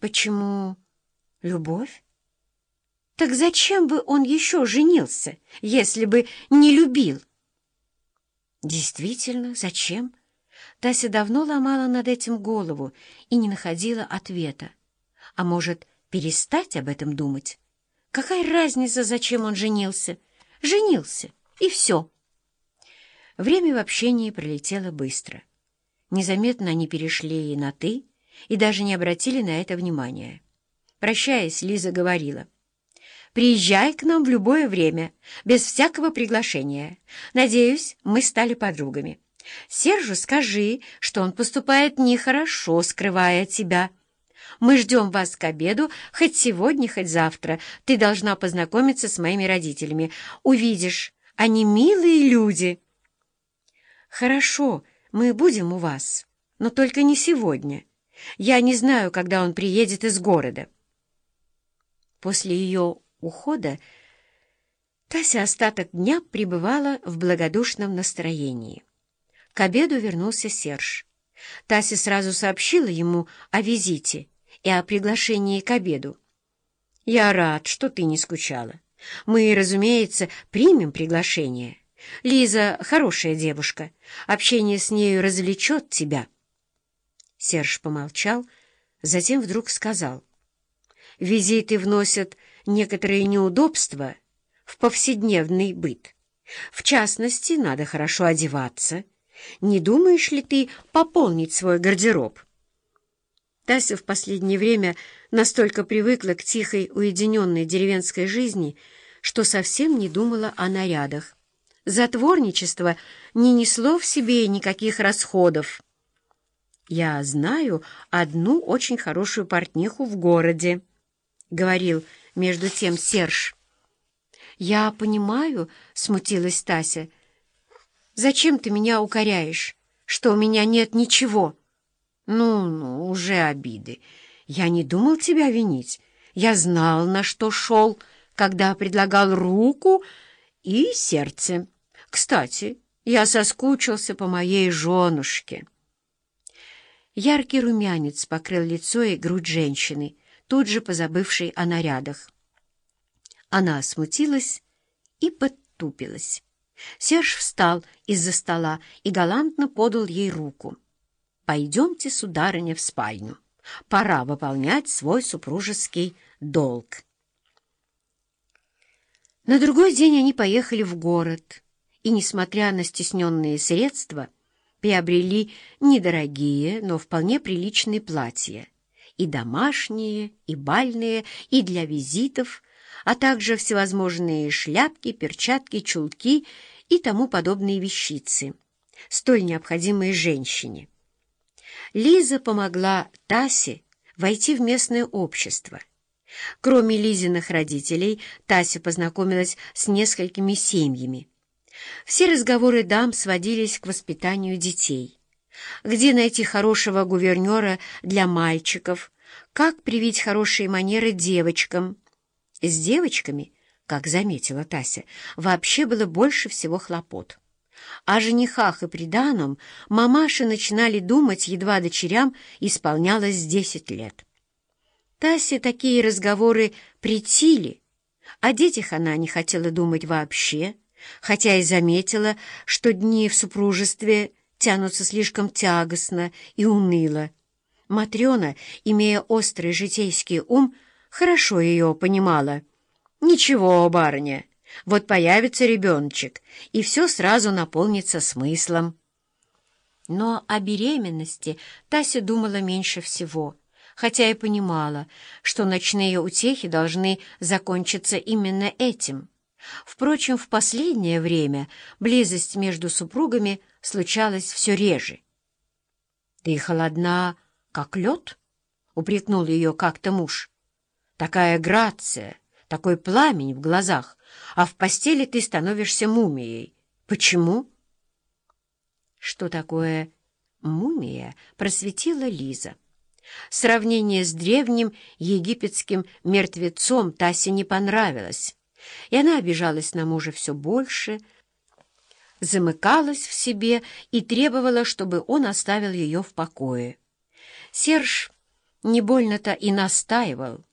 Почему любовь? Так зачем бы он еще женился, если бы не любил? Действительно, зачем? Тася давно ломала над этим голову и не находила ответа. А может, перестать об этом думать? Какая разница, зачем он женился? Женился, и все. Время в общении пролетело быстро. Незаметно они перешли и на «ты», и даже не обратили на это внимания. Прощаясь, Лиза говорила, «Приезжай к нам в любое время, без всякого приглашения. Надеюсь, мы стали подругами. Сержу скажи, что он поступает нехорошо, скрывая от тебя. Мы ждем вас к обеду, хоть сегодня, хоть завтра. Ты должна познакомиться с моими родителями. Увидишь, они милые люди». «Хорошо, мы будем у вас, но только не сегодня». Я не знаю, когда он приедет из города. После ее ухода Тася остаток дня пребывала в благодушном настроении. К обеду вернулся Серж. Тася сразу сообщила ему о визите и о приглашении к обеду. «Я рад, что ты не скучала. Мы, разумеется, примем приглашение. Лиза хорошая девушка. Общение с нею развлечет тебя». Серж помолчал, затем вдруг сказал. «Визиты вносят некоторые неудобства в повседневный быт. В частности, надо хорошо одеваться. Не думаешь ли ты пополнить свой гардероб?» Тася в последнее время настолько привыкла к тихой, уединенной деревенской жизни, что совсем не думала о нарядах. Затворничество не несло в себе никаких расходов. «Я знаю одну очень хорошую портниху в городе», — говорил между тем Серж. «Я понимаю», — смутилась Тася. «Зачем ты меня укоряешь, что у меня нет ничего?» «Ну, ну, уже обиды. Я не думал тебя винить. Я знал, на что шел, когда предлагал руку и сердце. Кстати, я соскучился по моей женушке». Яркий румянец покрыл лицо и грудь женщины, тут же позабывшей о нарядах. Она смутилась и подтупилась. Серж встал из-за стола и галантно подал ей руку. «Пойдемте, сударыня, в спальню. Пора выполнять свой супружеский долг». На другой день они поехали в город, и, несмотря на стесненные средства, приобрели недорогие, но вполне приличные платья, и домашние, и бальные, и для визитов, а также всевозможные шляпки, перчатки, чулки и тому подобные вещицы, столь необходимые женщине. Лиза помогла Тасе войти в местное общество. Кроме Лизиных родителей, Тася познакомилась с несколькими семьями. Все разговоры дам сводились к воспитанию детей. Где найти хорошего гувернера для мальчиков? Как привить хорошие манеры девочкам? С девочками, как заметила Тася, вообще было больше всего хлопот. О женихах и приданом мамаши начинали думать, едва дочерям исполнялось десять лет. Тасе такие разговоры притили, о детях она не хотела думать вообще, хотя и заметила, что дни в супружестве тянутся слишком тягостно и уныло. Матрена, имея острый житейский ум, хорошо ее понимала. «Ничего, барыня, вот появится ребеночек, и все сразу наполнится смыслом». Но о беременности Тася думала меньше всего, хотя и понимала, что ночные утехи должны закончиться именно этим — Впрочем, в последнее время близость между супругами случалась все реже. «Ты холодна, как лед?» — упрекнул ее как-то муж. «Такая грация, такой пламень в глазах, а в постели ты становишься мумией. Почему?» Что такое мумия, просветила Лиза. Сравнение с древним египетским мертвецом Тасе не понравилось и она обижалась на мужа все больше, замыкалась в себе и требовала, чтобы он оставил ее в покое. Серж Не больно-то и настаивал.